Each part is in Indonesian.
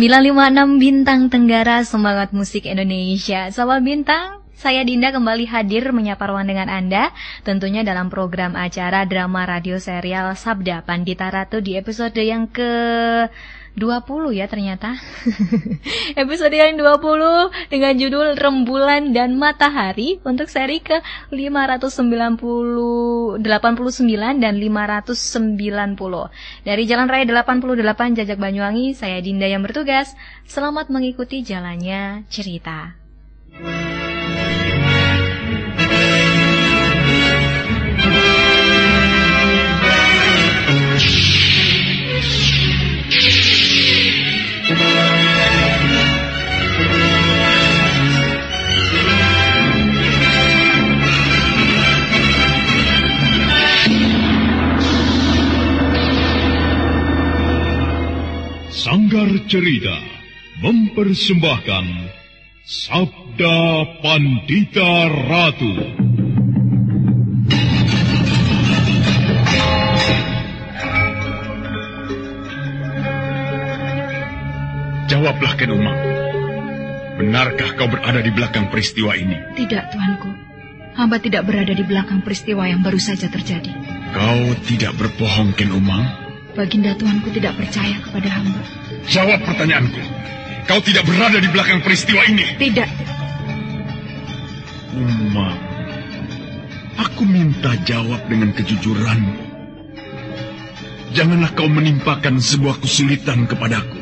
956 Bintang Tenggara Semangat Musik Indonesia. Sahabat Bintang, saya Dinda kembali hadir menyapa ruang dengan Anda tentunya dalam program acara drama radio serial Sabda Pandita Ratu di episode yang ke 20 ya ternyata. Episode yang 20 dengan judul Rembulan dan Matahari untuk seri ke 590 89 dan 590. Dari Jalan Raya 88 Jajak Banyuwangi, saya Dinda yang bertugas. Selamat mengikuti jalannya cerita. Sanggar Cerita mempersembahkan Sabda Pandita Ratu. Jawablah Ken Umang. Benarkah kau berada di belakang peristiwa ini? Tidak, Tuanku. Hamba tidak berada di belakang peristiwa yang baru saja terjadi. Kau tidak berbohong, Ken Umang? Baginda Tuanku tidak percaya kepada hamba. Jawab pertanyaanku. Kau tidak berada di belakang peristiwa ini? Tidak. Umang, aku minta jawab dengan kejujuranmu. Janganlah kau menimpakan sebuah kesulitan kepadaku.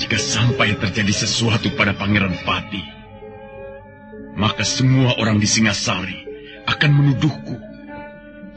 Jika sampai terjadi sesuatu pada Pangeran Pati, maka semua orang di Singasari akan menuduhku.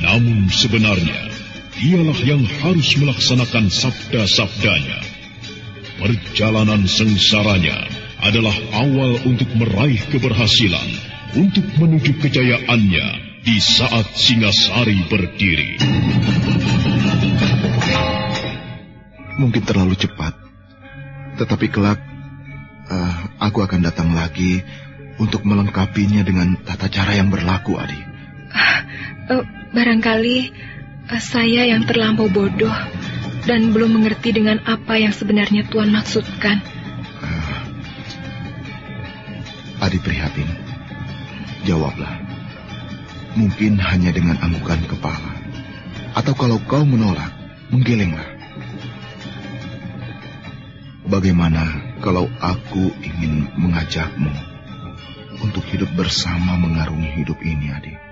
Namun sebenarnya, dialah yang harus melaksanakan sabda-sabdanya. Perjalanan sengsaranya adalah awal untuk meraih keberhasilan, untuk menuju kejayaannya di saat Singasari berdiri. Mungkin terlalu cepat, tetapi kelak uh, aku akan datang lagi untuk melengkapinya dengan tata cara yang berlaku, Adi. Uh, barangkali uh, saya yang terlampau bodoh dan belum mengerti dengan apa yang sebenarnya Tuhan maksudkan. Uh, Adi prihatin. Jawablah. Mungkin hanya dengan anggukan kepala. Atau kalau kau menolak, menggelenglah. Bagaimana kalau aku ingin mengajakmu untuk hidup bersama mengarungi hidup ini, Adi?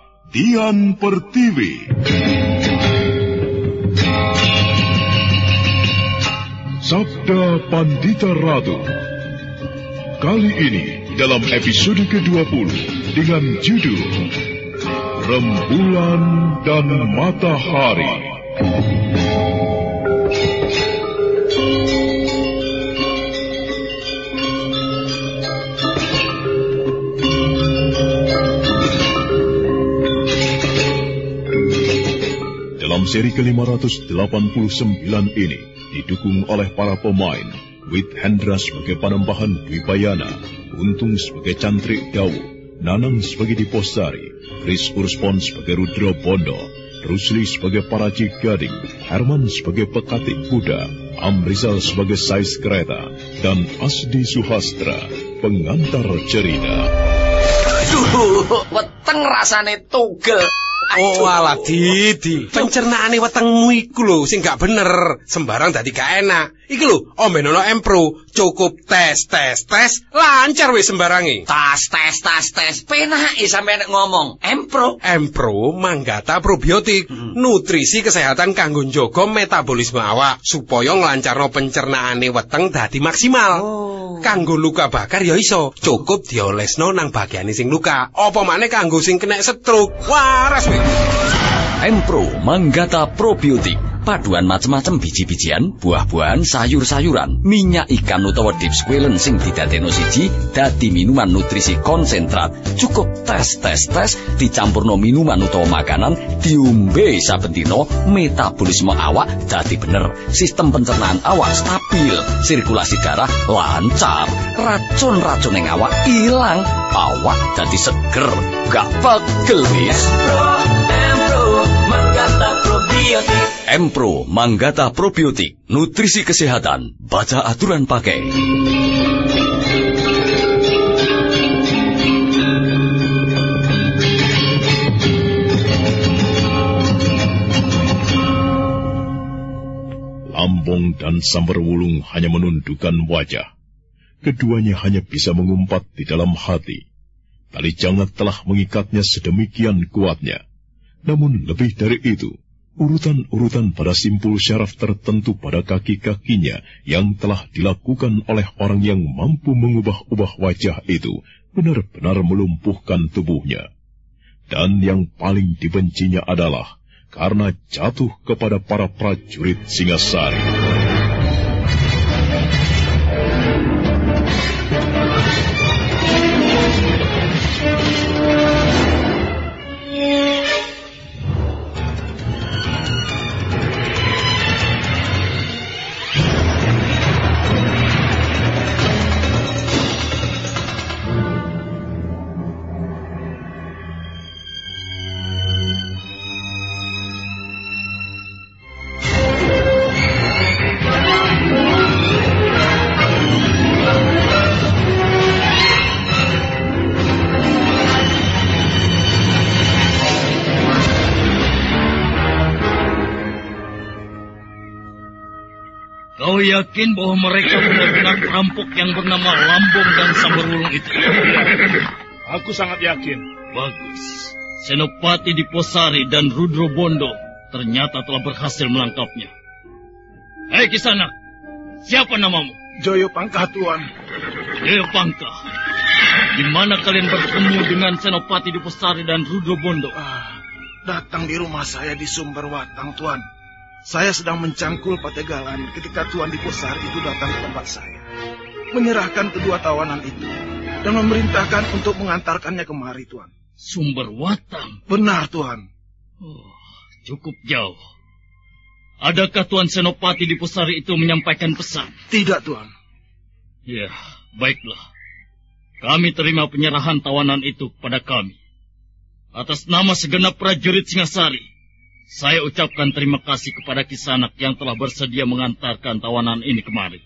Dian Pertiwi Sabda Pandita Ratu. Kali ini dalam episode ke-20 dengan judul Rembulan dan Matahari. Dalam seri ke-589 ini didukung oleh para pemain Wit Hendra sebagai Panembahan Dwipayana, Untung sebagai Cantrik Dawu, Nanang sebagai Diposari, Chris Urspon sebagai Rudra Bondo, Rusli sebagai Paraji Gading, Herman sebagai Pekatik Kuda, Amrizal sebagai Sais Kereta, dan Asdi Suhastra, pengantar cerita. Duh, weteng rasane tugel. Oh alah Didi, pencernaane wetengmu iku lho sing gak bener, sembarang dadi gak enak. Iki lho, ombenono Empro, cukup tes tes tes, lancar wis sembarangi. Tas tes tas tes, penake sampe nek ngomong. Empro. Empro manggata probiotik, nutrisi kesehatan kanggo njaga metabolisme awak supaya nglancarno pencernaane weteng dadi maksimal. Kanggo luka bakar ya iso, cukup diolesno nang bagiane sing luka. Apa maneh kanggo sing kena stroke. Waras wis. Empro Manggata Probiotik Paduan macem-macem biji-bijian, buah-buahan, sayur-sayuran, minyak ikan utawa deep squalen sing didadekno siji dadi minuman nutrisi konsentrat. Cukup tes tes tes dicampurno minuman utawa makanan diombe saben dina metabolisme awak dadi bener. Sistem pencernaan awak stabil, sirkulasi darah lancar, racun-racun ing awak ilang, awak dadi seger, gak pegel wis. Empro Manggata Probiotik, nutrisi kesehatan, baca aturan pakai. Lambung dan Samberwulung hanya menundukkan wajah. Keduanya hanya bisa mengumpat di dalam hati. Tali jangat telah mengikatnya sedemikian kuatnya. Namun lebih dari itu, urutan-urutan pada simpul syaraf tertentu pada kaki-kakinya yang telah dilakukan oleh orang yang mampu mengubah-ubah wajah itu benar-benar melumpuhkan tubuhnya. Dan yang paling dibencinya adalah karena jatuh kepada para prajurit Singasari. Kau yakin bahwa mereka benar-benar perampok yang bernama Lambung dan Samberwulung itu? Aku sangat yakin. Bagus. Senopati Diposari dan Rudro Bondo ternyata telah berhasil menangkapnya. Hei Kisanak, siapa namamu? Joyo Pangkah Tuan. Jaya Pangkah. Di mana kalian bertemu dengan Senopati Diposari dan Rudro Bondo? Ah, datang di rumah saya di Sumber Watang, Tuan. Saya sedang mencangkul pategalan ketika Tuan Diposari itu datang ke tempat saya. Menyerahkan kedua tawanan itu dan memerintahkan untuk mengantarkannya kemari, Tuan. Sumber Watang. Benar, Tuan. Oh, cukup jauh. Adakah Tuan Senopati di Pusari itu menyampaikan pesan? Tidak, Tuan. Ya, baiklah. Kami terima penyerahan tawanan itu kepada kami. Atas nama segenap prajurit Singasari, saya ucapkan terima kasih kepada Kisanak yang telah bersedia mengantarkan tawanan ini kemari.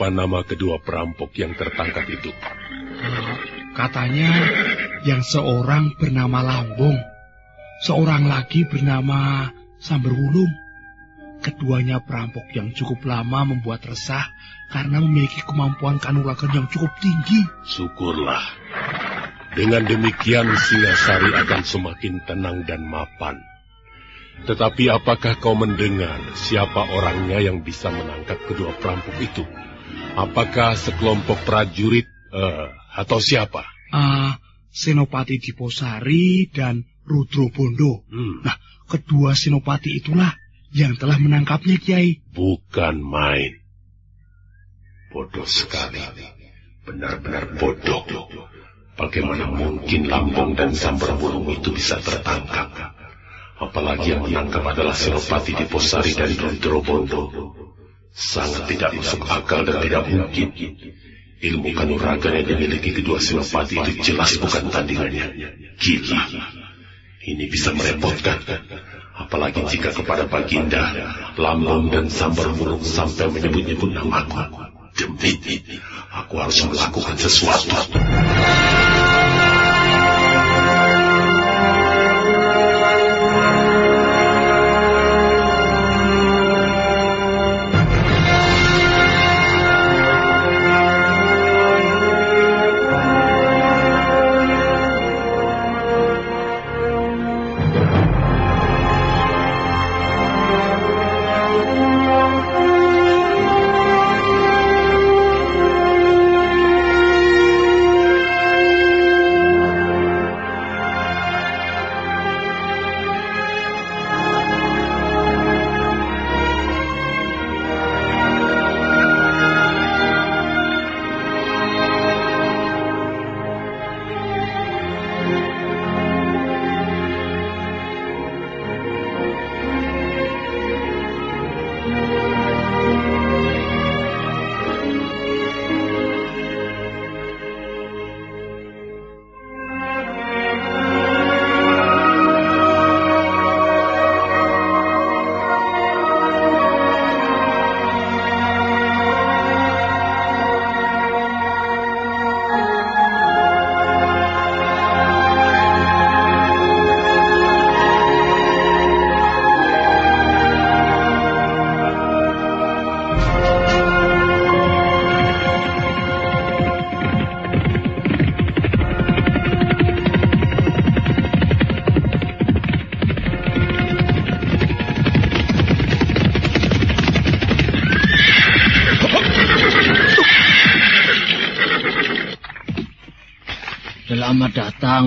Siapa nama kedua perampok yang tertangkap itu? Katanya yang seorang bernama Lambung, seorang lagi bernama Samberwulung. Keduanya perampok yang cukup lama membuat resah karena memiliki kemampuan kanuragan yang cukup tinggi. Syukurlah. Dengan demikian Singasari akan semakin tenang dan mapan. Tetapi apakah kau mendengar siapa orangnya yang bisa menangkap kedua perampok itu? Apakah sekelompok prajurit uh, atau siapa? Ah, Senopati Diposari dan Rudro Bondo. Hmm. Nah, kedua Senopati itulah yang telah menangkapnya, Kiai. Bukan main. Bodoh sekali. Benar-benar bodoh. Bagaimana mungkin Lambung dan Sambar Burung itu bisa tertangkap? Apalagi yang menangkap adalah Senopati Diposari dan Rudro Bondo. Sangat tidak masuk akal dan tidak mungkin. Ilmu kanuragan yang dimiliki kedua Senopati itu jelas bukan tandingannya. Gila. Ini bisa merepotkan. Apalagi jika kepada Baginda, Lambung dan Sambar Burung sampai menyebut-nyebut namaku. Demi, aku harus melakukan sesuatu.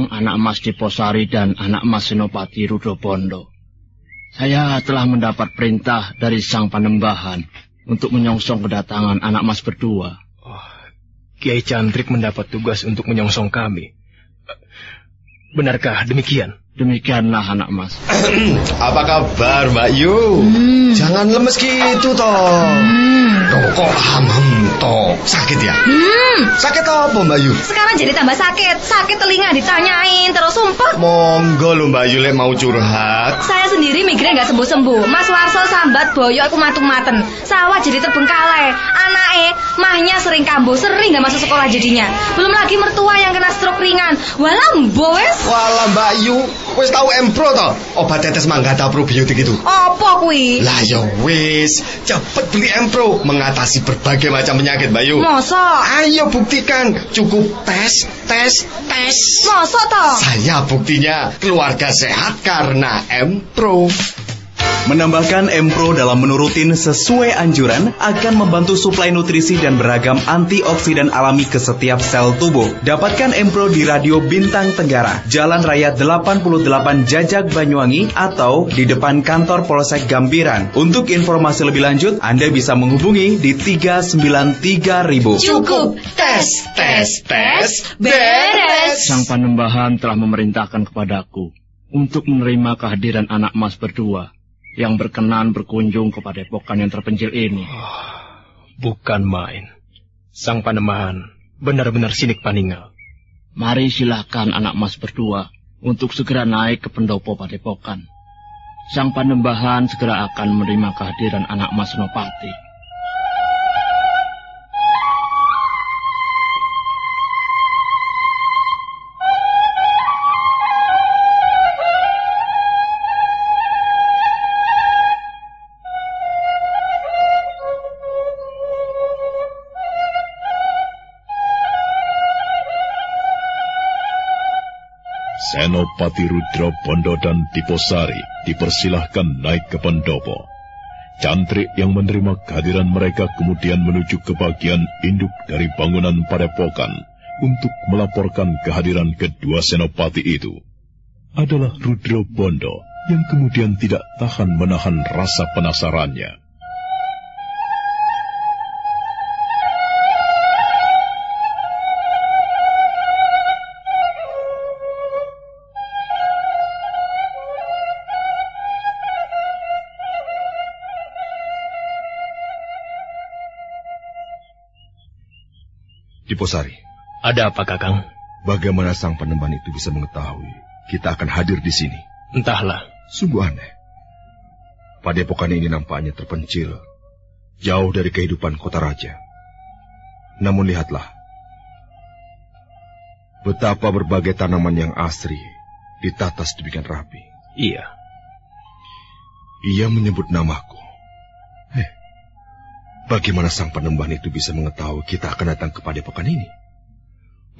Anak Mas Diposari dan anak Mas Senopati Rudobondo. Saya telah mendapat perintah dari Sang Panembahan untuk menyongsong kedatangan anak Mas berdua. Kiai Cantrik mendapat tugas untuk menyongsong kami. Benarkah demikian? Demikianlah anak Mas. Apa kabar Mbak Yu? Hmm. Jangan lemes gitu toh. Loh, kok hamam toh? Sakit ya? Hmm. Sakit apa Mbak Yu? Sekarang jadi tambah sakit. Sakit telinga ditanyain terus sumpah. Monggo lho Mbak Yu lek mau curhat. Saya sendiri migrain nggak sembuh-sembuh. Mas Warso sambat boyo aku matung-maten. Sawah jadi terbengkalai. Anake mahnya sering kambuh, sering nggak masuk sekolah jadinya. Belum lagi mertua yang kena stroke ringan. Walah wes. Walah Mbak Yu, wis tahu Empro toh? Obat tetes manggata probiotik itu. Apa kuwi? Lah ya wis, cepet beli Empro mengatasi berbagai macam penyakit Mbak Yu. Masa? Ayo buktikan, cukup tes, tes, tes. Masa toh? Saya buktinya keluarga sehat karena Empro. Menambahkan Empro dalam menu rutin sesuai anjuran akan membantu suplai nutrisi dan beragam antioksidan alami ke setiap sel tubuh. Dapatkan Empro di Radio Bintang Tenggara, Jalan Raya 88 Jajak Banyuwangi atau di depan kantor Polsek Gambiran. Untuk informasi lebih lanjut, Anda bisa menghubungi di 393.000. Cukup tes, tes, tes, beres. Sang Panembahan telah memerintahkan kepadaku untuk menerima kehadiran anak Mas berdua yang berkenan berkunjung ke padepokan yang terpencil ini. Bukan main. Sang Panembahan benar-benar sinik paninggal. Mari silakan anak Mas berdua untuk segera naik ke pendopo padepokan. Sang Panembahan segera akan menerima kehadiran anak Mas Senopati. Senopati Rudra Bondo dan Diposari dipersilahkan naik ke pendopo. Cantrik yang menerima kehadiran mereka kemudian menuju ke bagian induk dari bangunan padepokan untuk melaporkan kehadiran kedua senopati itu. Adalah Rudra Bondo yang kemudian tidak tahan menahan rasa penasarannya. Diposari. Ada apa, Kakang? Bagaimana sang penemban itu bisa mengetahui kita akan hadir di sini? Entahlah. Sungguh aneh. Padepokan ini nampaknya terpencil, jauh dari kehidupan kota raja. Namun lihatlah, betapa berbagai tanaman yang asri ditata sedemikian rapi. Iya. Ia menyebut namaku. Bagaimana sang penemban itu bisa mengetahui kita akan datang ke padepokan ini?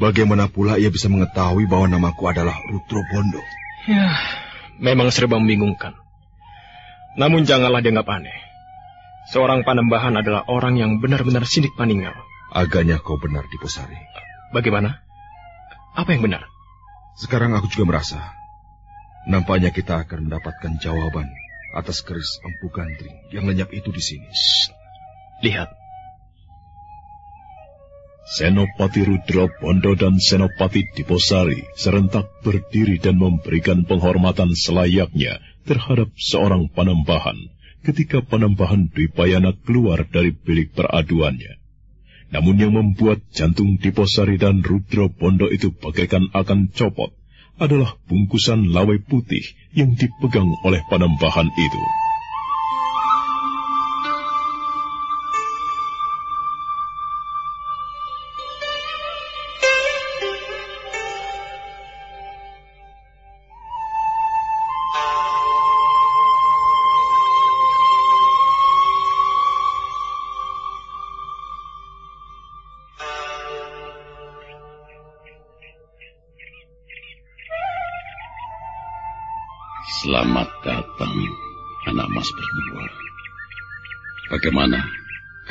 Bagaimana pula ia bisa mengetahui bahwa namaku adalah Rutro Bondo? Ya, memang serba membingungkan. Namun janganlah dianggap aneh. Seorang panembahan adalah orang yang benar-benar sinik paninggal. Agaknya kau benar, Diposari. Bagaimana? Apa yang benar? Sekarang aku juga merasa. Nampaknya kita akan mendapatkan jawaban atas keris empu gandring yang lenyap itu di sini. Shh. Lihat. Senopati Rudra Bondo dan Senopati Diposari serentak berdiri dan memberikan penghormatan selayaknya terhadap seorang panembahan ketika panembahan Dwipayana keluar dari bilik peraduannya. Namun yang membuat jantung Diposari dan Rudra Bondo itu bagaikan akan copot adalah bungkusan lawai putih yang dipegang oleh panembahan itu. Selamat datang, anak mas berdua. Bagaimana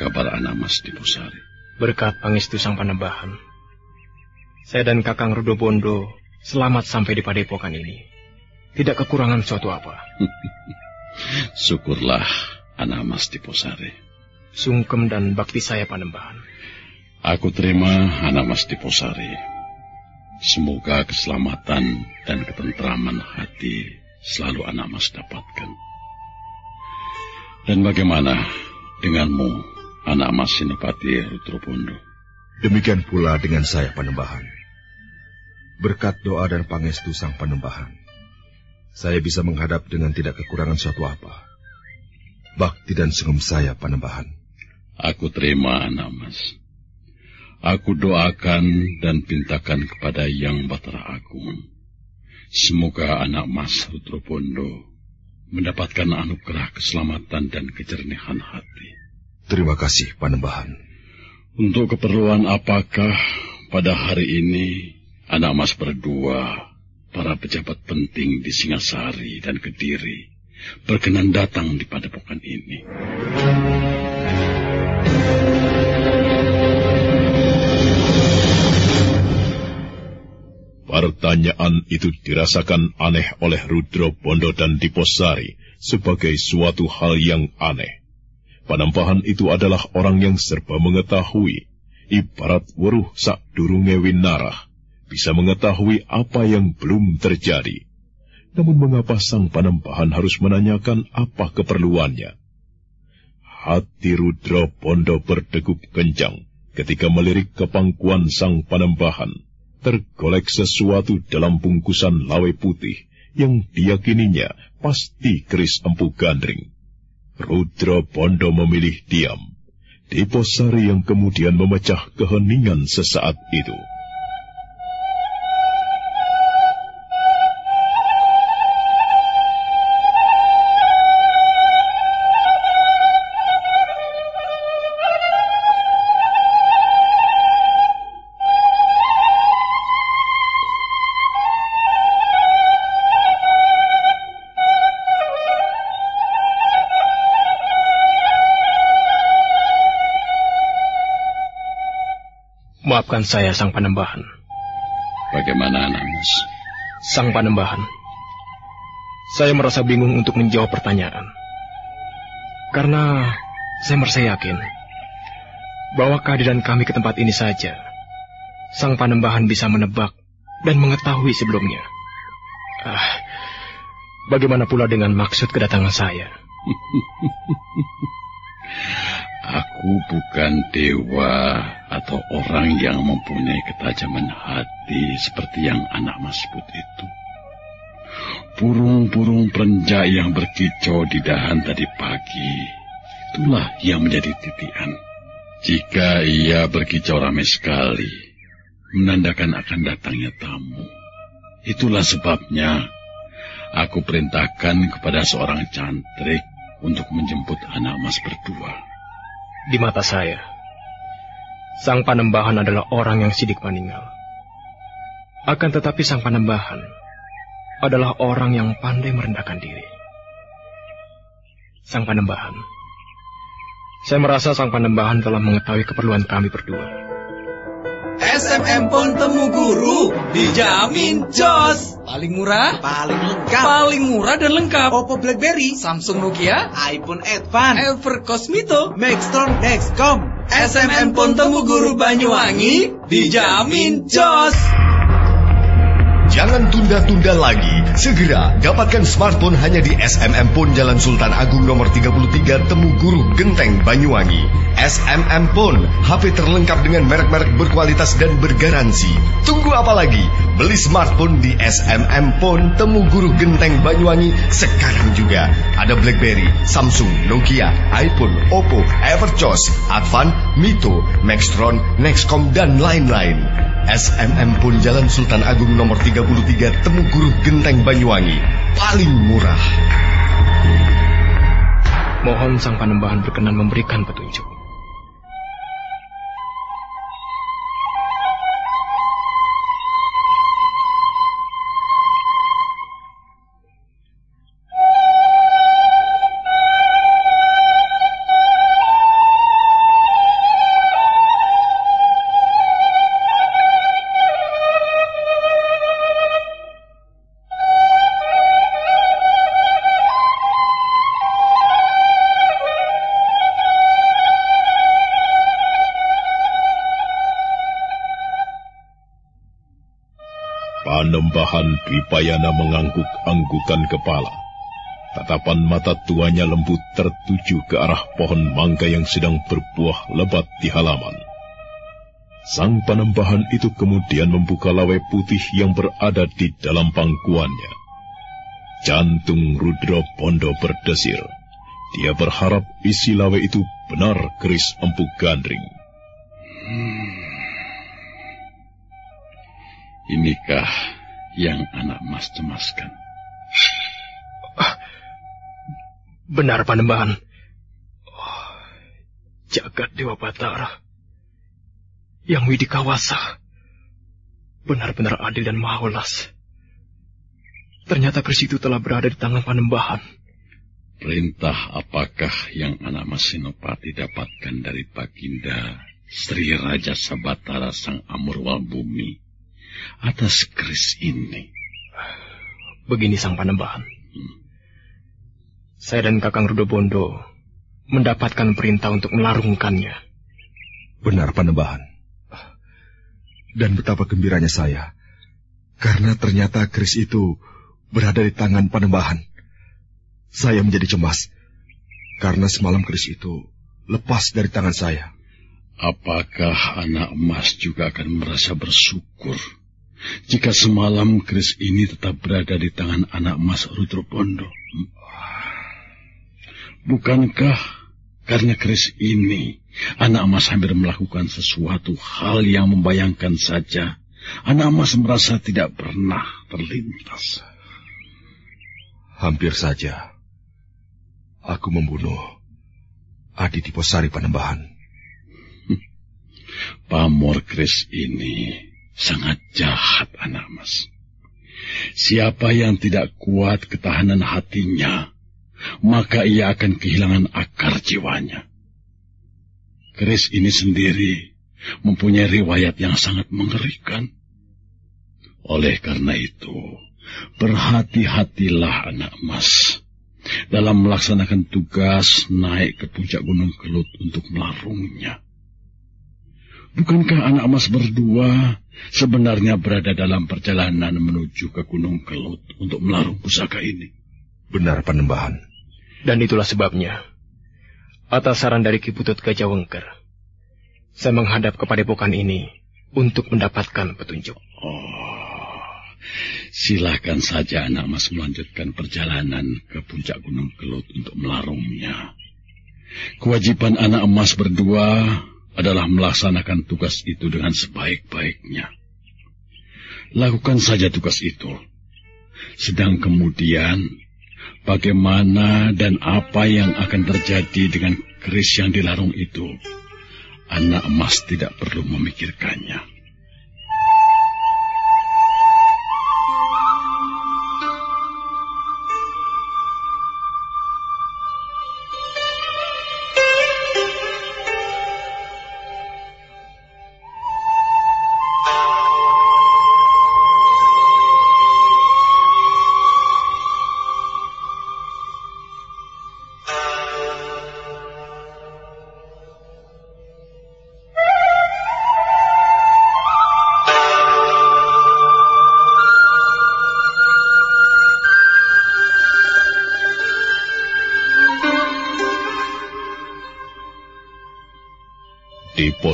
kabar anak mas di Pusari? Berkat pangestu sang panembahan, saya dan Kakang Rudo Bondo selamat sampai di padepokan ini. Tidak kekurangan suatu apa. Syukurlah anak mas di Pusari. Sungkem dan bakti saya panembahan. Aku terima anak mas di Pusari. Semoga keselamatan dan ketentraman hati selalu anak mas dapatkan. Dan bagaimana denganmu, anak mas Sinopati Rutropondo? Demikian pula dengan saya panembahan. Berkat doa dan pangestu sang panembahan, saya bisa menghadap dengan tidak kekurangan suatu apa. Bakti dan sungguh saya panembahan. Aku terima, anak mas. Aku doakan dan pintakan kepada Yang Batara Agung Semoga anak Mas Rutropondo mendapatkan anugerah keselamatan dan kejernihan hati. Terima kasih, Panembahan. Untuk keperluan apakah pada hari ini anak Mas berdua, para pejabat penting di Singasari dan Kediri, berkenan datang di padepokan ini? Pertanyaan itu dirasakan aneh oleh Rudro Bondo dan Diposari sebagai suatu hal yang aneh. Panembahan itu adalah orang yang serba mengetahui, ibarat weruh sak durunge winarah, bisa mengetahui apa yang belum terjadi. Namun mengapa sang panembahan harus menanyakan apa keperluannya? Hati Rudro Bondo berdegup kencang ketika melirik ke pangkuan sang panembahan tergolek sesuatu dalam bungkusan lawai putih yang diyakininya pasti keris empu gandring. Rudra Bondo memilih diam. Deposari yang kemudian memecah keheningan sesaat itu. Maafkan saya, Sang Panembahan. Bagaimana, Mas? Sang Panembahan, saya merasa bingung untuk menjawab pertanyaan. Karena saya merasa yakin bahwa kehadiran kami ke tempat ini saja, Sang Panembahan bisa menebak dan mengetahui sebelumnya. Ah, bagaimana pula dengan maksud kedatangan saya? Aku bukan dewa atau orang yang mempunyai ketajaman hati seperti yang anak Mas sebut itu. Burung-burung perenjak yang berkicau di dahan tadi pagi, itulah yang menjadi titian. Jika ia berkicau ramai sekali, menandakan akan datangnya tamu. Itulah sebabnya aku perintahkan kepada seorang cantrik untuk menjemput anak mas berdua. Di mata saya, Sang Panembahan adalah orang yang sidik maninggal. Akan tetapi Sang Panembahan adalah orang yang pandai merendahkan diri. Sang Panembahan, saya merasa Sang Panembahan telah mengetahui keperluan kami berdua. SMM pun temu guru dijamin jos. Paling murah, paling lengkap. Paling murah dan lengkap. Oppo BlackBerry, Samsung Nokia, iPhone Advance, Ever Cosmito, Maxtron, Dexcom. SMM pun temu guru Banyuwangi dijamin jos. Jangan tunda-tunda lagi. Segera dapatkan smartphone hanya di SMM Pon Jalan Sultan Agung nomor 33 Temu Guru Genteng Banyuwangi. SMM Pon, HP terlengkap dengan merek-merek berkualitas dan bergaransi. Tunggu apa lagi? Beli smartphone di SMM Pon Temu Guru Genteng Banyuwangi sekarang juga. Ada BlackBerry, Samsung, Nokia, iPhone, Oppo, Everchoss, Advan, Mito, Maxtron, Nexcom dan lain-lain. SMM Pon Jalan Sultan Agung nomor 33 Temu Guru Genteng Banyuwangi. Paling murah. Mohon Sang Panembahan berkenan memberikan petunjuk. Panembahan Dwipayana mengangguk-anggukan kepala. Tatapan mata tuanya lembut tertuju ke arah pohon mangga yang sedang berbuah lebat di halaman. Sang panembahan itu kemudian membuka lawai putih yang berada di dalam pangkuannya. Jantung Rudra Bondo berdesir. Dia berharap isi lawai itu benar keris empu gandring. Inikah yang anak mas cemaskan? Benar, Panembahan. Oh, jagat Dewa Batara. Yang Widi Kawasa. Benar-benar adil dan mahulas. Ternyata keris itu telah berada di tangan Panembahan. Perintah apakah yang anak mas Senopati dapatkan dari Baginda Sri Raja Sabatara Sang Amurwal Bumi atas keris ini? Begini Sang Panembahan. Hmm. Saya dan Kakang Rudobondo mendapatkan perintah untuk melarungkannya. Benar, Panembahan. Dan betapa gembiranya saya. Karena ternyata keris itu berada di tangan Panembahan. Saya menjadi cemas. Karena semalam keris itu lepas dari tangan saya. Apakah anak emas juga akan merasa bersyukur jika semalam keris ini tetap berada di tangan anak emas Rudro Bondo? Bukankah karena keris ini anak emas hampir melakukan sesuatu hal yang membayangkan saja anak emas merasa tidak pernah terlintas? Hampir saja aku membunuh Adi Diposari Panembahan. Pamor keris ini sangat jahat anak mas. Siapa yang tidak kuat ketahanan hatinya, maka ia akan kehilangan akar jiwanya. Keris ini sendiri mempunyai riwayat yang sangat mengerikan. Oleh karena itu, berhati-hatilah anak emas dalam melaksanakan tugas naik ke puncak Gunung Kelut untuk melarungnya. Bukankah anak emas berdua sebenarnya berada dalam perjalanan menuju ke Gunung Kelut untuk melarung pusaka ini? Benar, Panembahan. Dan itulah sebabnya, atas saran dari Kiputut Gajah Wengker, saya menghadap ke padepokan ini untuk mendapatkan petunjuk. Oh, silakan saja anak mas melanjutkan perjalanan ke puncak Gunung Kelut untuk melarungnya. Kewajiban anak emas berdua adalah melaksanakan tugas itu dengan sebaik-baiknya. Lakukan saja tugas itu. Sedang kemudian, bagaimana dan apa yang akan terjadi dengan keris yang dilarung itu, anak emas tidak perlu memikirkannya.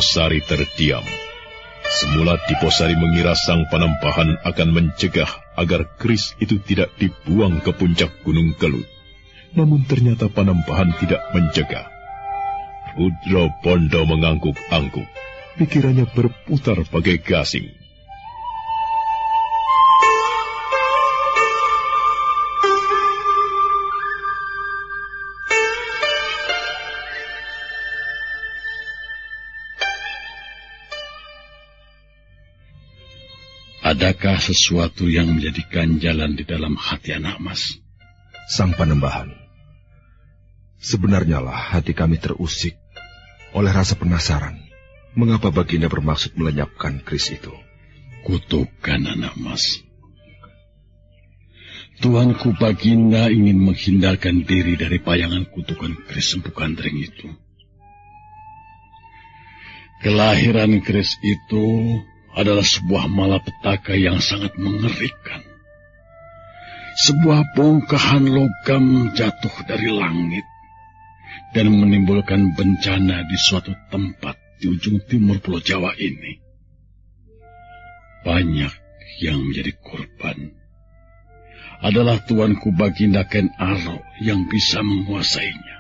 Diposari terdiam. Semula Diposari mengira sang penampahan akan mencegah agar keris itu tidak dibuang ke puncak Gunung Kelut. Namun ternyata penampahan tidak mencegah. Rudro Bondo mengangguk-angguk. Pikirannya berputar bagai gasing. Adakah sesuatu yang menjadikan jalan di dalam hati anak mas? Sang Panembahan, sebenarnya lah hati kami terusik oleh rasa penasaran mengapa Baginda bermaksud melenyapkan keris itu. Kutukan anak mas. Tuanku Baginda ingin menghindarkan diri dari bayangan kutukan keris Empu Gandring itu. Kelahiran keris itu adalah sebuah malapetaka yang sangat mengerikan. Sebuah bongkahan logam jatuh dari langit dan menimbulkan bencana di suatu tempat di ujung timur Pulau Jawa ini. Banyak yang menjadi korban adalah tuanku Baginda Ken Aro yang bisa menguasainya.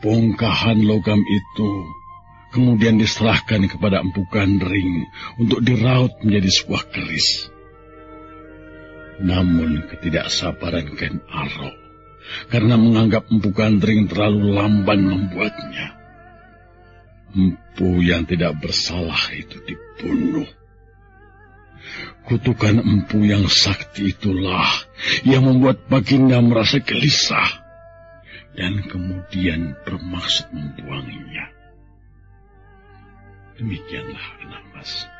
Bongkahan logam itu kemudian diserahkan kepada Empu Gandring untuk diraut menjadi sebuah keris. Namun ketidaksabaran Ken Arok karena menganggap Empu Gandring terlalu lamban membuatnya. Empu yang tidak bersalah itu dibunuh. Kutukan empu yang sakti itulah yang membuat Baginda merasa gelisah dan kemudian bermaksud membuangnya. Demikianlah anak mas.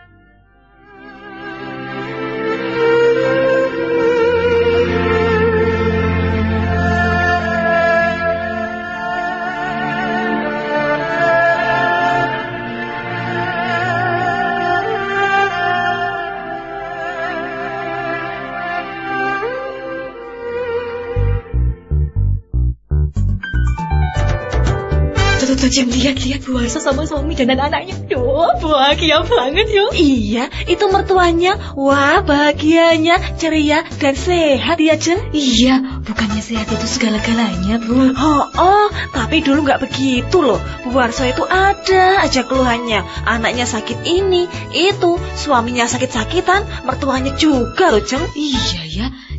Jim, lihat-lihat Bu Warsa sama suami dan anak-anaknya. Duh, bahagia banget yuk. Iya, itu mertuanya. Wah, bahagianya, ceria, dan sehat ya, Jen. Iya, bukannya sehat itu segala-galanya, Bu. Oh, oh, tapi dulu nggak begitu loh. Bu Warsa itu ada aja keluhannya. Anaknya sakit ini, itu, suaminya sakit-sakitan, mertuanya juga loh, Jen. Iya ya,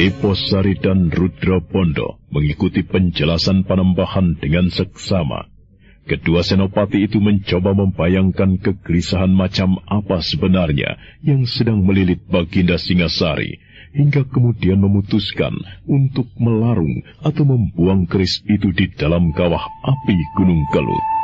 Deposari dan Rudra Pondo mengikuti penjelasan Panembahan dengan seksama. Kedua senopati itu mencoba membayangkan kegelisahan macam apa sebenarnya yang sedang melilit Baginda Singasari, hingga kemudian memutuskan untuk melarung atau membuang keris itu di dalam kawah api Gunung Kelut.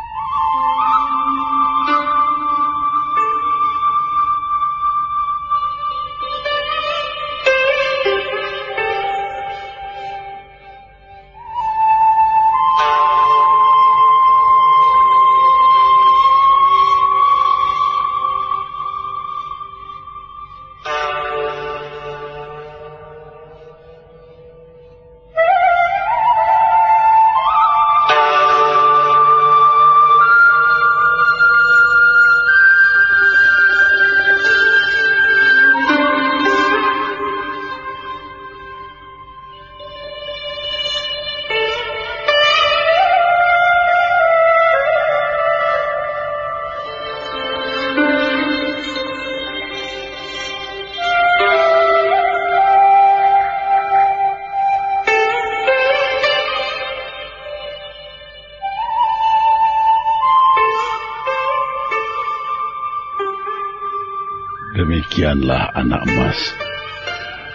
Demikianlah anak emas.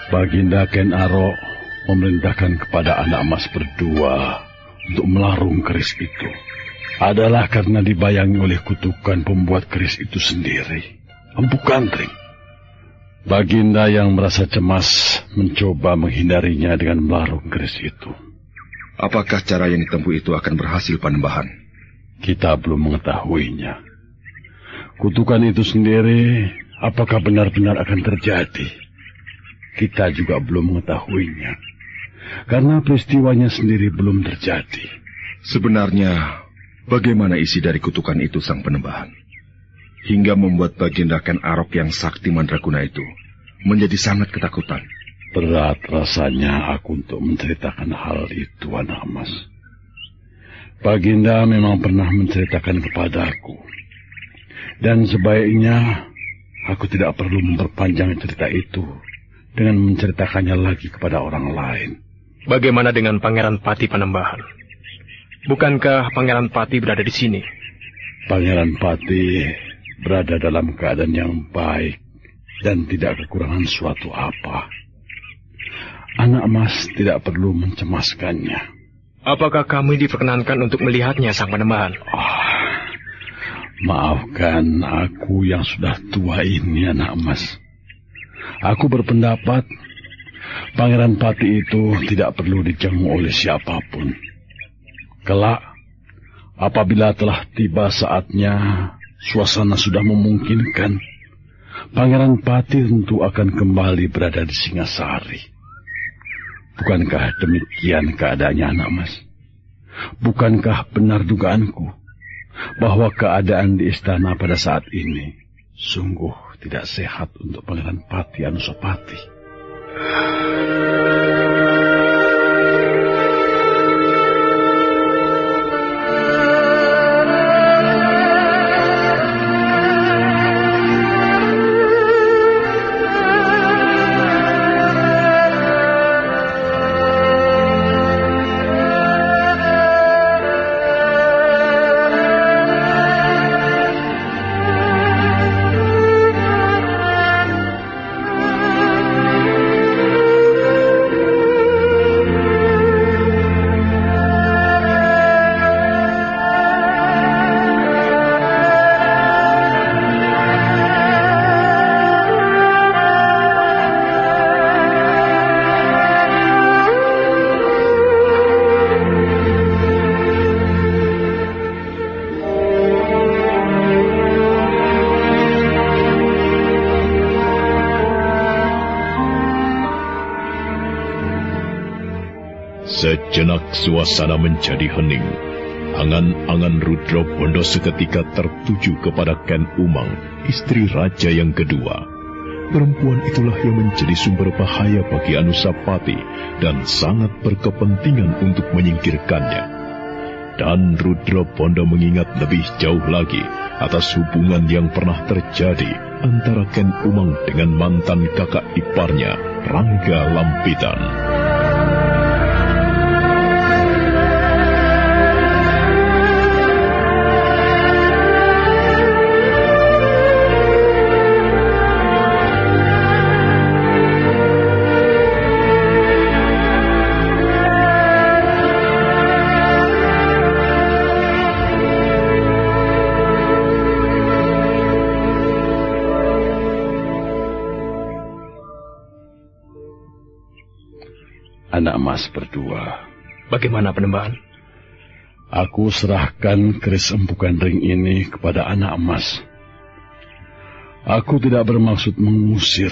Baginda Ken Arok memerintahkan kepada anak emas berdua untuk melarung keris itu. Adalah karena dibayangi oleh kutukan pembuat keris itu sendiri. Empu Gantring. Baginda yang merasa cemas mencoba menghindarinya dengan melarung keris itu. Apakah cara yang ditempuh itu akan berhasil panembahan? Kita belum mengetahuinya. Kutukan itu sendiri apakah benar-benar akan terjadi? Kita juga belum mengetahuinya. Karena peristiwanya sendiri belum terjadi. Sebenarnya, bagaimana isi dari kutukan itu sang penembahan? Hingga membuat Baginda Ken Arok yang sakti mandraguna itu menjadi sangat ketakutan. Berat rasanya aku untuk menceritakan hal itu, anak emas. Baginda memang pernah menceritakan kepadaku. Dan sebaiknya aku tidak perlu memperpanjang cerita itu dengan menceritakannya lagi kepada orang lain. Bagaimana dengan Pangeran Pati Panembahan? Bukankah Pangeran Pati berada di sini? Pangeran Pati berada dalam keadaan yang baik dan tidak kekurangan suatu apa. Anak emas tidak perlu mencemaskannya. Apakah kami diperkenankan untuk melihatnya, Sang Panembahan? Oh, maafkan aku yang sudah tua ini, anak emas. Aku berpendapat Pangeran Pati itu tidak perlu dijamu oleh siapa pun. Kelak, apabila telah tiba saatnya, suasana sudah memungkinkan, Pangeran Pati tentu akan kembali berada di Singasari. Bukankah demikian keadaannya anak mas? Bukankah benar dugaanku bahwa keadaan di istana pada saat ini sungguh tidak sehat untuk Pangeran Pati Anusapati? Sejenak suasana menjadi hening. Angan-angan Rudro Bondo seketika tertuju kepada Ken Umang, istri raja yang kedua. Perempuan itulah yang menjadi sumber bahaya bagi Anusapati dan sangat berkepentingan untuk menyingkirkannya. Dan Rudro Bondo mengingat lebih jauh lagi atas hubungan yang pernah terjadi antara Ken Umang dengan mantan kakak iparnya, Rangga Lampitan. Emas berdua. Bagaimana penembahan? Aku serahkan keris empukan ring ini kepada anak emas. Aku tidak bermaksud mengusir,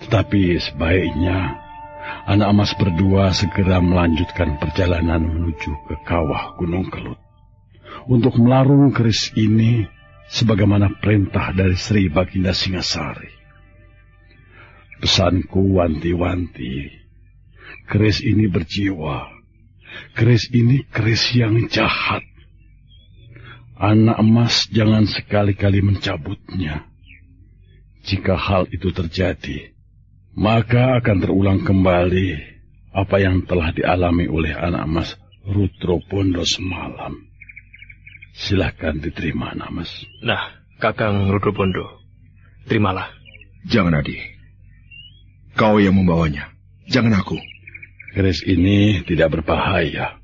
tetapi sebaiknya anak emas berdua segera melanjutkan perjalanan menuju ke kawah Gunung Kelut untuk melarung keris ini sebagaimana perintah dari Sri Baginda Singasari. Pesanku wanti-wanti, keris ini berjiwa. Keris ini keris yang jahat. Anak emas jangan sekali-kali mencabutnya. Jika hal itu terjadi, maka akan terulang kembali apa yang telah dialami oleh anak emas Rutro Bondo semalam. Silahkan diterima, anak emas. Nah, Kakang Rudro Bondo, terimalah. Jangan, Adi. Kau yang membawanya, jangan aku. Keris ini tidak berbahaya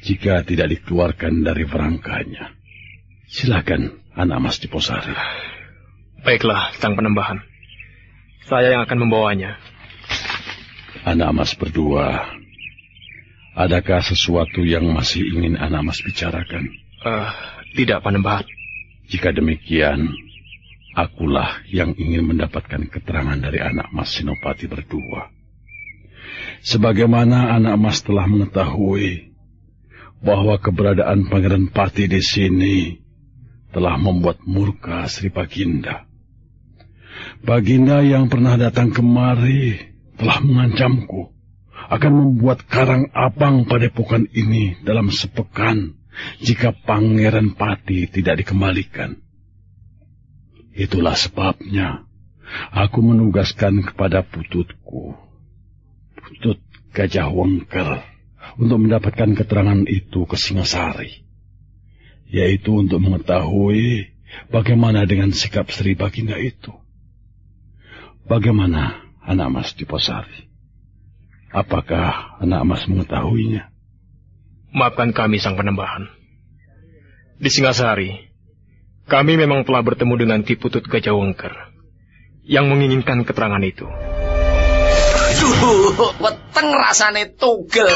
jika tidak dikeluarkan dari perangkanya. Silakan, anak Mas Diposari. Baiklah, sang penembahan. Saya yang akan membawanya. Anak Mas berdua, adakah sesuatu yang masih ingin anak Mas bicarakan? Uh, tidak, penembahan. Jika demikian, akulah yang ingin mendapatkan keterangan dari anak Mas Sinopati berdua. Sebagaimana anak Mas telah mengetahui bahwa keberadaan Pangeran Pati di sini telah membuat murka Sri Baginda. Baginda yang pernah datang kemari telah mengancamku akan membuat karang abang padepokan ini dalam sepekan jika Pangeran Pati tidak dikembalikan. Itulah sebabnya aku menugaskan kepada pututku Putut Gajah Wengker untuk mendapatkan keterangan itu ke Singasari. Yaitu untuk mengetahui bagaimana dengan sikap Sri Baginda itu. Bagaimana anak mas di Posari? Apakah anak mas mengetahuinya? Maafkan kami, Sang Penembahan. Di Singasari, kami memang telah bertemu dengan Ki Putut Gajah Wengker yang menginginkan keterangan itu. Aduh, weteng rasane tugel.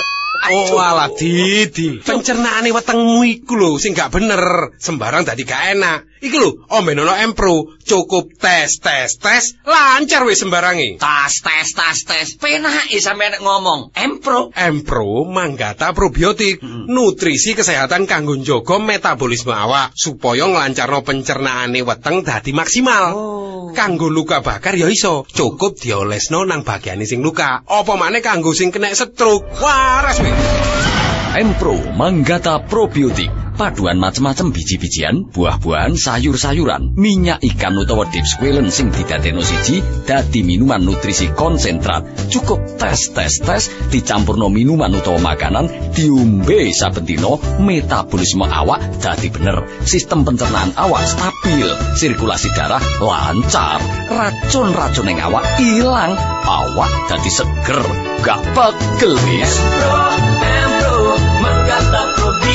Oh alah Didi, pencernaane wetengmu iku lho sing gak bener, sembarang dadi gak enak. Iki lho, ombenono Empro, cukup tes tes tes, lancar wis sembarangi. Tas tes tas tes, penake sampe nek ngomong. Empro. Empro manggata probiotik, hmm. nutrisi kesehatan kanggo njaga metabolisme awak supaya nglancarno pencernaane weteng dadi maksimal. Oh. Kanggo luka bakar ya iso, cukup diolesno nang bagiane sing luka. Apa maneh kanggo sing kena stroke. Waras wis. Empro Manggata Probiotik paduan macam-macam biji-bijian, buah-buahan, sayur-sayuran, minyak ikan utawa deep squalen sing didadekno siji dadi minuman nutrisi konsentrat. Cukup tes tes tes dicampurno minuman utawa makanan diombe saben dina metabolisme awak dadi bener. Sistem pencernaan awak stabil, sirkulasi darah lancar, racun-racun ing awak ilang, awak dadi seger, gak pegel.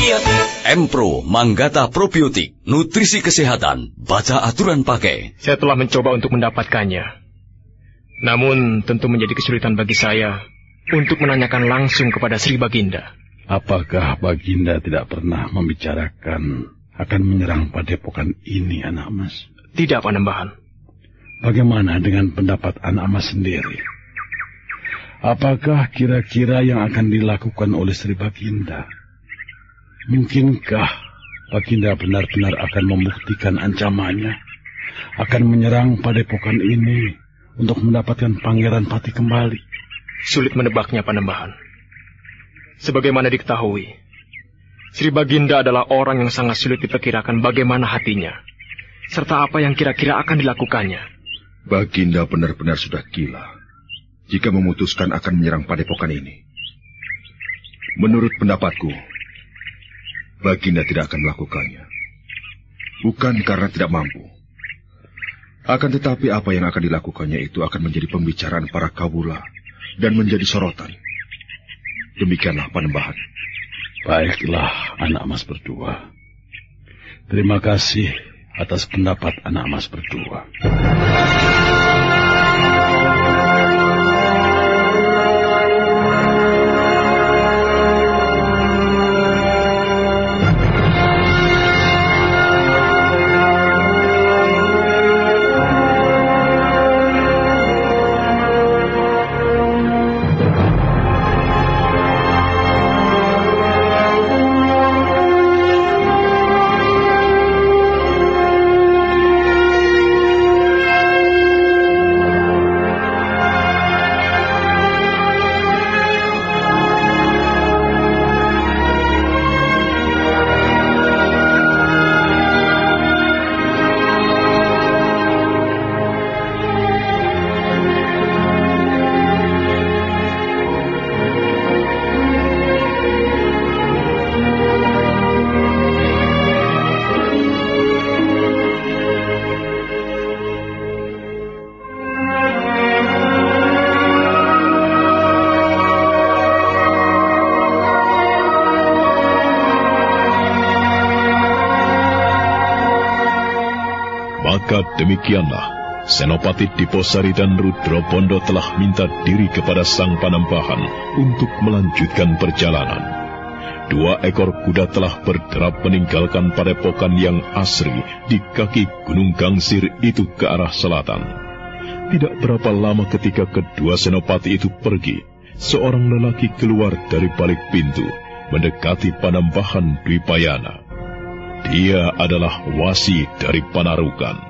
Probiotik Empro Manggata Probiotik Nutrisi kesehatan Baca aturan pakai Saya telah mencoba untuk mendapatkannya Namun tentu menjadi kesulitan bagi saya Untuk menanyakan langsung kepada Sri Baginda Apakah Baginda tidak pernah membicarakan Akan menyerang padepokan ini anak emas? Tidak Panembahan Bagaimana dengan pendapat anak emas sendiri? Apakah kira-kira yang akan dilakukan oleh Sri Baginda? Mungkinkah Baginda benar-benar akan membuktikan ancamannya? Akan menyerang padepokan ini untuk mendapatkan Pangeran Pati kembali? Sulit menebaknya, Panembahan. Sebagaimana diketahui, Sri Baginda adalah orang yang sangat sulit diperkirakan bagaimana hatinya, serta apa yang kira-kira akan dilakukannya. Baginda benar-benar sudah gila jika memutuskan akan menyerang padepokan ini. Menurut pendapatku, Baginda tidak akan melakukannya. Bukan karena tidak mampu. Akan tetapi apa yang akan dilakukannya itu akan menjadi pembicaraan para kawula dan menjadi sorotan. Demikianlah panembahan. Baiklah, anak mas berdua. Terima kasih atas pendapat anak mas berdua. Demikianlah, Senopati Diposari dan Rudro Bondo telah minta diri kepada Sang Panembahan untuk melanjutkan perjalanan. Dua ekor kuda telah berderap meninggalkan padepokan yang asri di kaki Gunung Gangsir itu ke arah selatan. Tidak berapa lama ketika kedua senopati itu pergi, seorang lelaki keluar dari balik pintu, mendekati Panembahan Dwipayana. Dia adalah wasi dari Panarukan.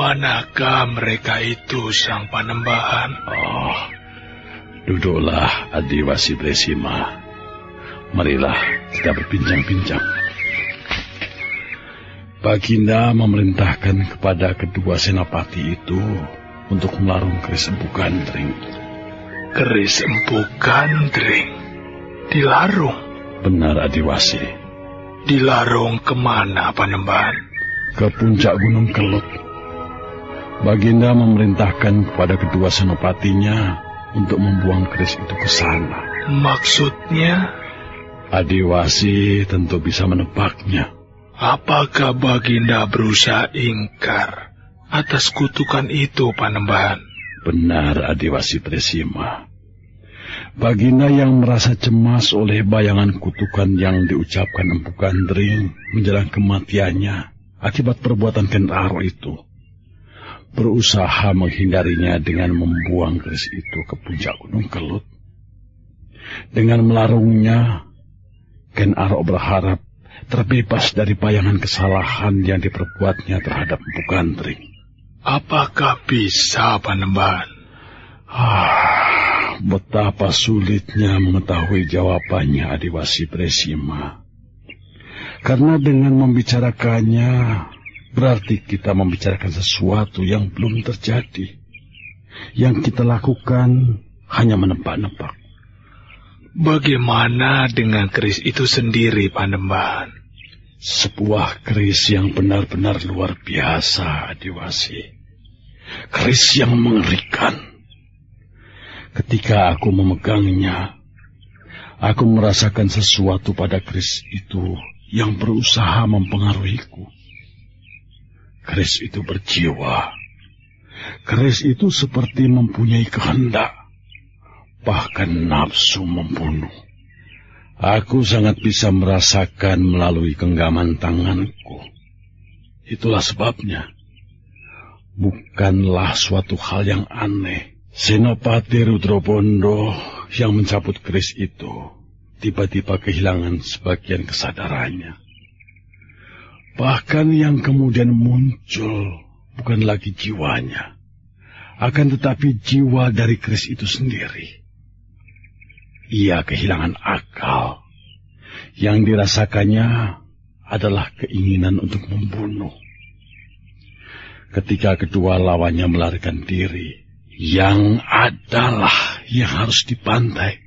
Akan ke manakah mereka itu, Sang Panembahan? Oh, duduklah Adiwasi Bresima. Marilah kita berbincang-bincang. Baginda memerintahkan kepada kedua senapati itu untuk melarung keris empu gandring. Keris empu gandring? Dilarung? Benar Adiwasi. Dilarung ke mana, Panembahan? ke puncak Gunung Kelut. Baginda memerintahkan kepada kedua senopatinya untuk membuang keris itu ke sana. Maksudnya? Adiwasi tentu bisa menebaknya. Apakah Baginda berusaha ingkar atas kutukan itu, Panembahan? Benar, Adiwasi Tresima. Baginda yang merasa cemas oleh bayangan kutukan yang diucapkan Empu Gandring menjelang kematiannya akibat perbuatan Ken Aro itu, berusaha menghindarinya dengan membuang keris itu ke puncak Gunung Kelut. Dengan melarungnya, Ken Aro berharap terbebas dari bayangan kesalahan yang diperbuatnya terhadap Empu Gandring. Apakah bisa, Panembahan? Ah, betapa sulitnya mengetahui jawabannya Adiwasi Presima. Karena dengan membicarakannya, berarti kita membicarakan sesuatu yang belum terjadi. Yang kita lakukan hanya menebak-nebak. Bagaimana dengan keris itu sendiri, Panembahan? Sebuah keris yang benar-benar luar biasa, Adiwasi. Keris yang mengerikan. Ketika aku memegangnya, aku merasakan sesuatu pada keris itu yang berusaha mempengaruhiku. Keris itu berjiwa. Keris itu seperti mempunyai kehendak bahkan nafsu membunuh. Aku sangat bisa merasakan melalui genggaman tanganku. Itulah sebabnya. Bukanlah suatu hal yang aneh. Senopati Rudrobondo yang mencabut keris itu tiba-tiba kehilangan sebagian kesadarannya. Bahkan yang kemudian muncul bukan lagi jiwanya, akan tetapi jiwa dari keris itu sendiri. Ia kehilangan akal. Yang dirasakannya adalah keinginan untuk membunuh. Ketika kedua lawannya melarikan diri, yang adalah yang harus dipantai.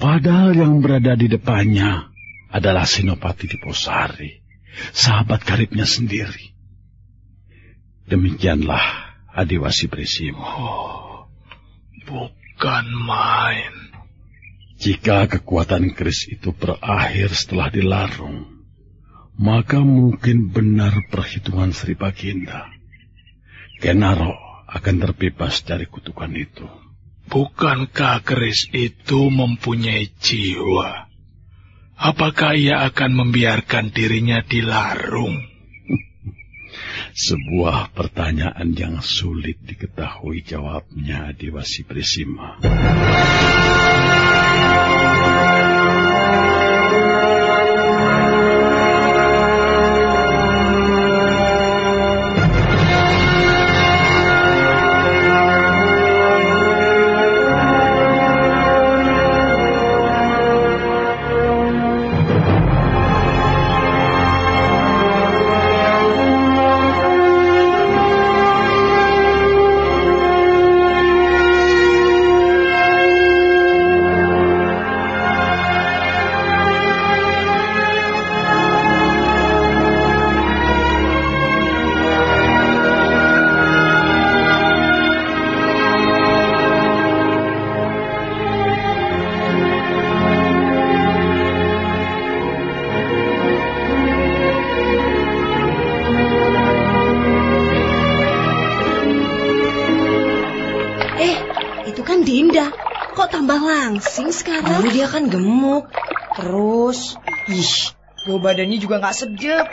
Padahal yang berada di depannya adalah Sinopati Diposari, sahabat karibnya sendiri. Demikianlah Adiwasi Presimo. Oh, bukan main. Jika kekuatan keris itu berakhir setelah dilarung, maka mungkin benar perhitungan Sri Baginda. Genaro akan terbebas dari kutukan itu. Bukankah keris itu mempunyai jiwa? Apakah ia akan membiarkan dirinya dilarung? Sebuah pertanyaan yang sulit diketahui jawabnya di Wasi Dulu dia kan gemuk. Terus, ih, bau badannya juga gak sedap.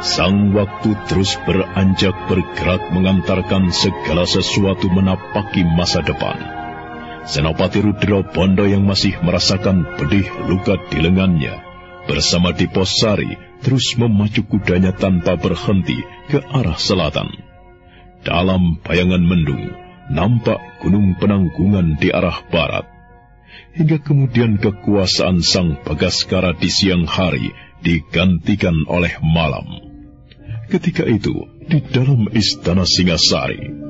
Sang waktu terus beranjak bergerak mengantarkan segala sesuatu menapaki masa depan. Senopati Rudro Bondo yang masih merasakan pedih luka di lengannya, bersama Diposari terus memacu kudanya tanpa berhenti ke arah selatan. Dalam bayangan mendung, nampak gunung penanggungan di arah barat. Hingga kemudian kekuasaan Sang Bagaskara di siang hari digantikan oleh malam. Ketika itu, di dalam istana Singasari,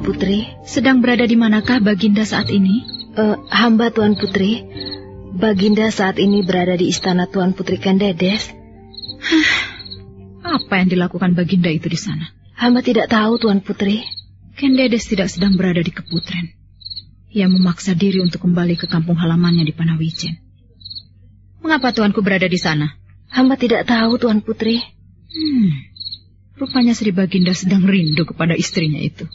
Tuan Putri. Sedang berada di manakah Baginda saat ini? Uh, hamba Tuan Putri. Baginda saat ini berada di istana Tuan Putri Kendedes. Apa yang dilakukan Baginda itu di sana? Hamba tidak tahu Tuan Putri. Kendedes tidak sedang berada di Keputren. Ia memaksa diri untuk kembali ke kampung halamannya di Panawijen. Mengapa tuanku berada di sana? Hamba tidak tahu, Tuan Putri. Hmm, rupanya Sri Baginda sedang rindu kepada istrinya itu.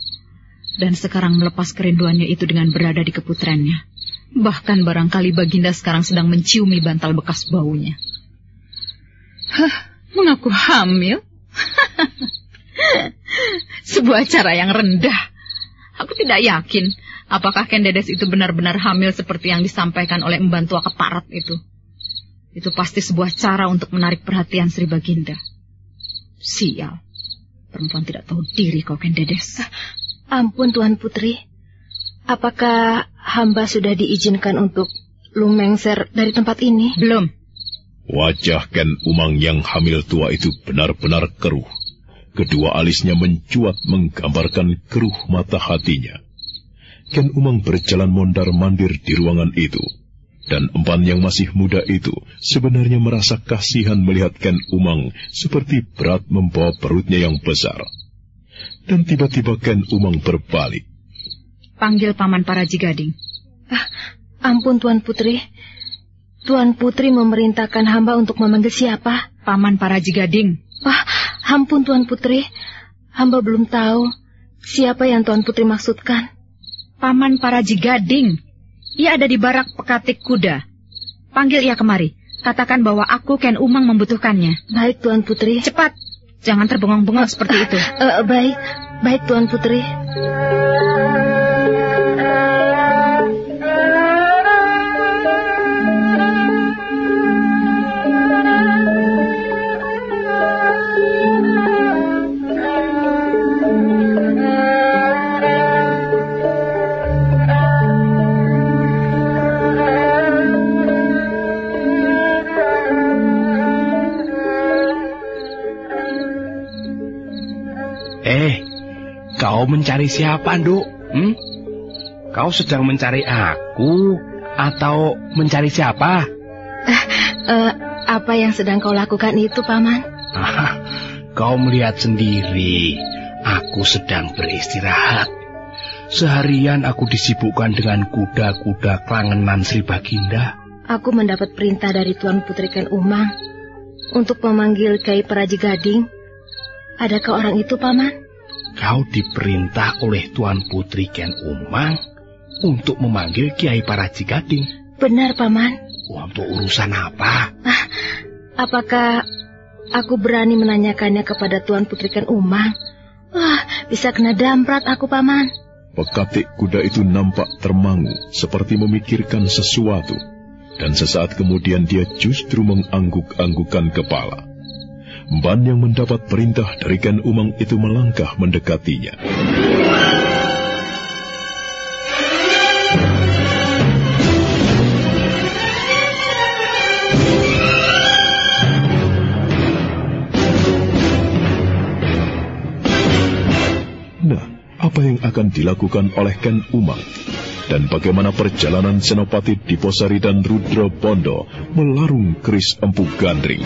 Dan sekarang melepas kerinduannya itu dengan berada di keputrennya. Bahkan barangkali Baginda sekarang sedang menciumi bantal bekas baunya. Hah, mengaku hamil? Sebuah cara yang rendah. Aku tidak yakin Apakah Kendedes itu benar-benar hamil seperti yang disampaikan oleh membantu keparat itu? Itu pasti sebuah cara untuk menarik perhatian Sri Baginda. Sial. Perempuan tidak tahu diri kau Kendedes. Ampun Tuan Putri. Apakah hamba sudah diizinkan untuk lumengser dari tempat ini? Belum. Wajah Ken Umang yang hamil tua itu benar-benar keruh. Kedua alisnya mencuat menggambarkan keruh mata hatinya. Ken Umang berjalan mondar-mandir di ruangan itu. Dan empan yang masih muda itu sebenarnya merasa kasihan melihat Ken Umang seperti berat membawa perutnya yang besar. Dan tiba-tiba Ken Umang berbalik. Panggil Paman Paraji Gading. Ah, ampun Tuan Putri. Tuan Putri memerintahkan hamba untuk memanggil siapa? Paman Paraji Gading. Wah, ampun Tuan Putri. Hamba belum tahu siapa yang Tuan Putri maksudkan. Paman Paraji Gading. Ia ada di barak pekatik kuda. Panggil ia kemari. Katakan bahwa aku Ken Umang membutuhkannya. Baik, Tuan Putri. Cepat. Jangan terbengong-bengong seperti itu. Uh, baik, baik Tuan Putri. Kau mencari siapa, Nduk? Hmm? Kau sedang mencari aku atau mencari siapa? Uh, uh, apa yang sedang kau lakukan itu, Paman? Ah, kau melihat sendiri, aku sedang beristirahat. Seharian aku disibukkan dengan kuda-kuda klangenan Sri Baginda. Aku mendapat perintah dari Tuan Putri Ken Umang untuk memanggil Kiai Peraji Gading. Adakah orang itu, Paman? Kau diperintah oleh Tuan Putri Ken Umang untuk memanggil Kiai Paraji Gading. Benar, Paman. Untuk urusan apa? Ah, apakah aku berani menanyakannya kepada Tuan Putri Ken Umang? Wah, bisa kena damprat aku, Paman. Pekatik kuda itu nampak termangu, seperti memikirkan sesuatu. Dan sesaat kemudian dia justru mengangguk-anggukan kepala. Ban yang mendapat perintah dari Ken Umang itu melangkah mendekatinya. Nah, apa yang akan dilakukan oleh Ken Umang? Dan bagaimana perjalanan Senopati Diposari dan Rudra Pondo melarung keris Empu Gandring?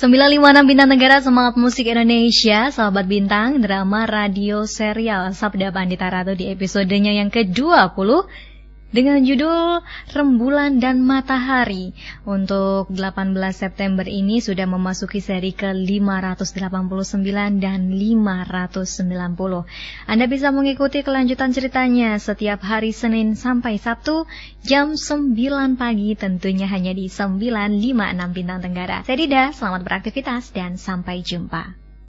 Sembilan lima enam Bintang Negara Semangat Musik Indonesia Sahabat Bintang Drama radio serial Sabda Pandita Ratu di episodenya yang ke-20 dengan judul Rembulan dan Matahari. Untuk 18 September ini sudah memasuki seri ke-589 dan 590. Anda bisa mengikuti kelanjutan ceritanya setiap hari Senin sampai Sabtu jam 9 pagi tentunya hanya di 956 Bintang Tenggara. Saya Dida, selamat beraktivitas dan sampai jumpa.